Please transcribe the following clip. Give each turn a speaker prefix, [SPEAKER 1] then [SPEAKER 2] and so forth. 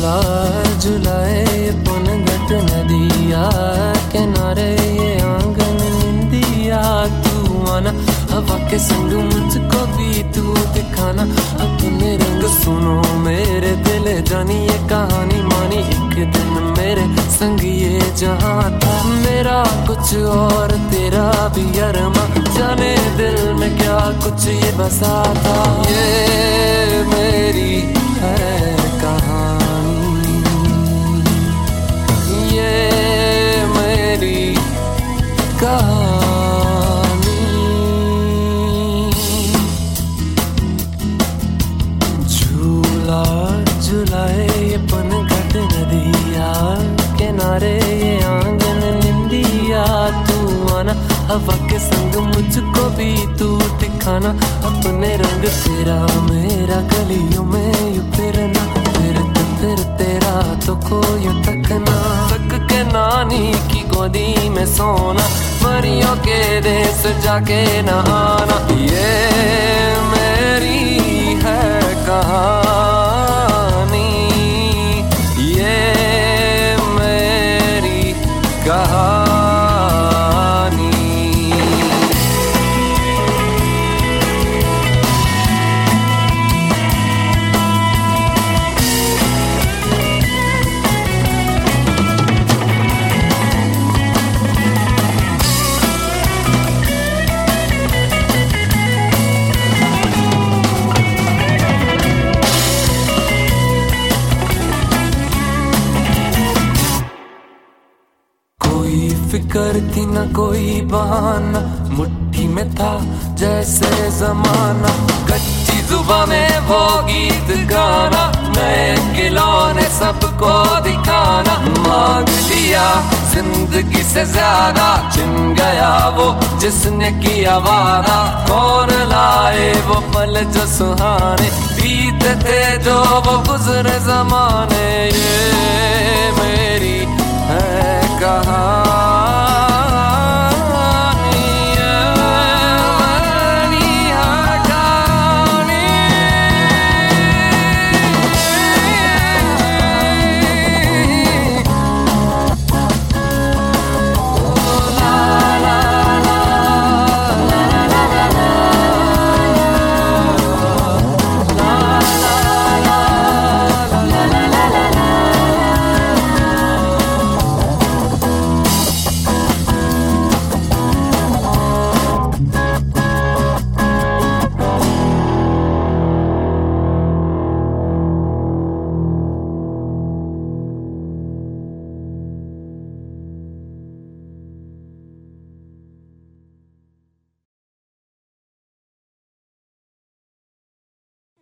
[SPEAKER 1] झूला, झुलाए नदिया, किनारे ये आँगन निंदिया, तू आना, हवा के संग मुझको भी तू दिखाना। अपने रंग सुनो मेरे दिल, जानी ये कहानी मानी एक दिन मेरे संग ये जहाँ था। मेरा कुछ और, तेरा भी अरमा, जाने दिल में क्या कुछ ये बसा था। ये मेरी है। झूला झुलाए ये पनघट नदिया किनारे आँगन निंदिया तू आना हवा के संग मुझको भी तू दिखाना अपने रंग तेरा मेरा गलियों में यू फिरना फिर तो फिर तेरा तो कोई तकना तक के नानी की गोदी में सोना मरियों के देश जाके नहाना ये मेरी कोई फ़िक्र थी न कोई बहाना। मुट्ठी में था जैसे जमाना। कच्ची जुबा में वो गीत गाना। नए खिलौने सबको दिखाना। मांग लिया ज़िंदगी से ज़्यादा। चिन गया वो जिसने किया वादा। कौन लाए वो पल जो सुहाने। बीत थे जो वो गुजरे जमाने।